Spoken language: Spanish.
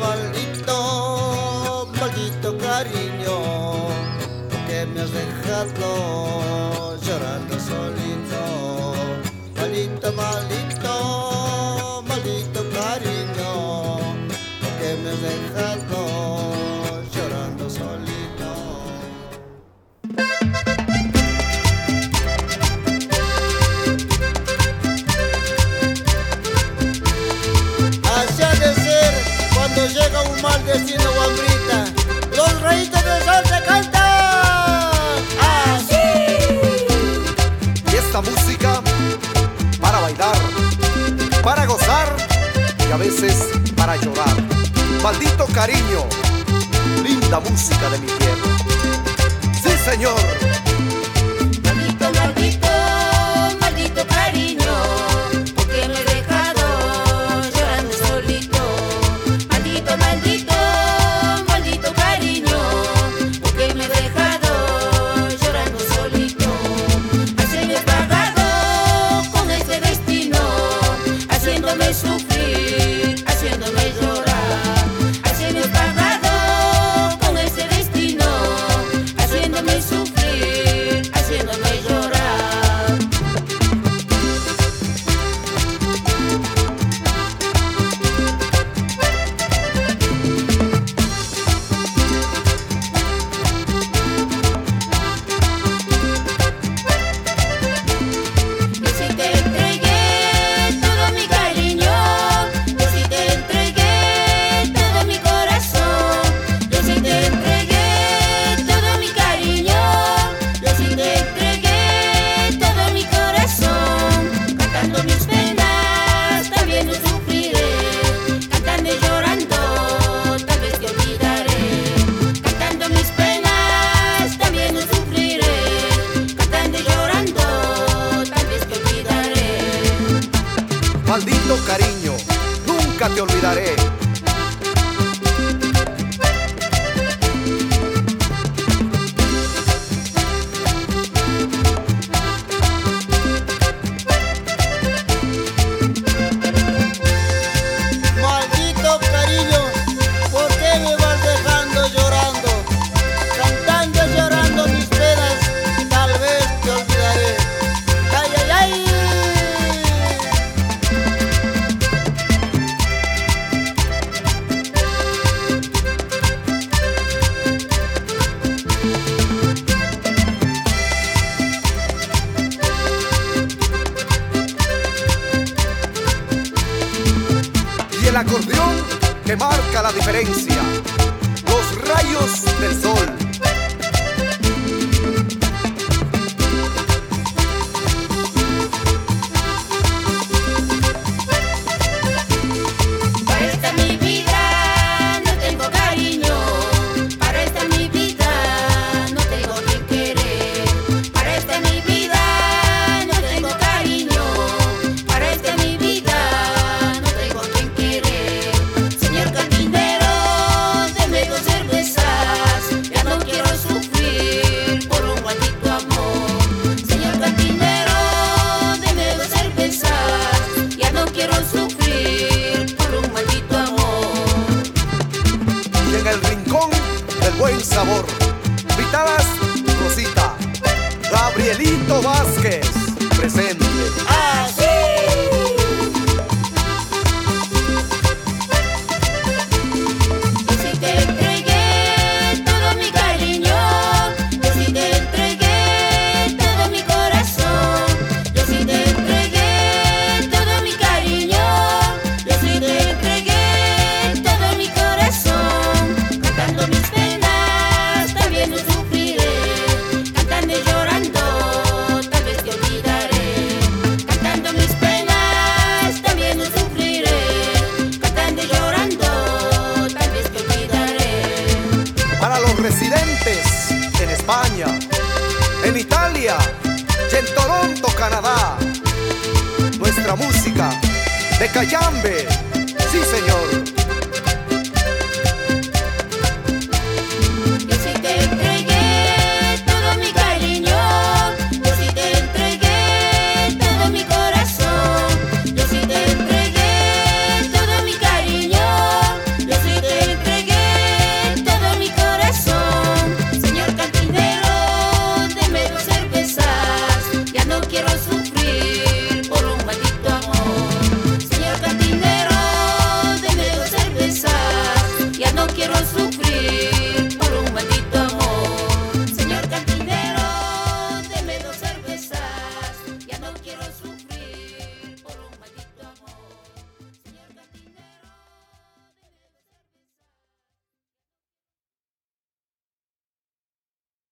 maldito, maldito cariño, que me has dejado llorando solito, maldito, maldito. a veces para llorar. Maldito cariño, linda música de mi tierra. Sí, señor. Maldito cariño, nunca te olvidaré. acordeón que marca la diferencia, los rayos del sol. buen sabor. Invitadas Rosita, Gabrielito Vázquez, presente. de Cayambe. Sí, señor.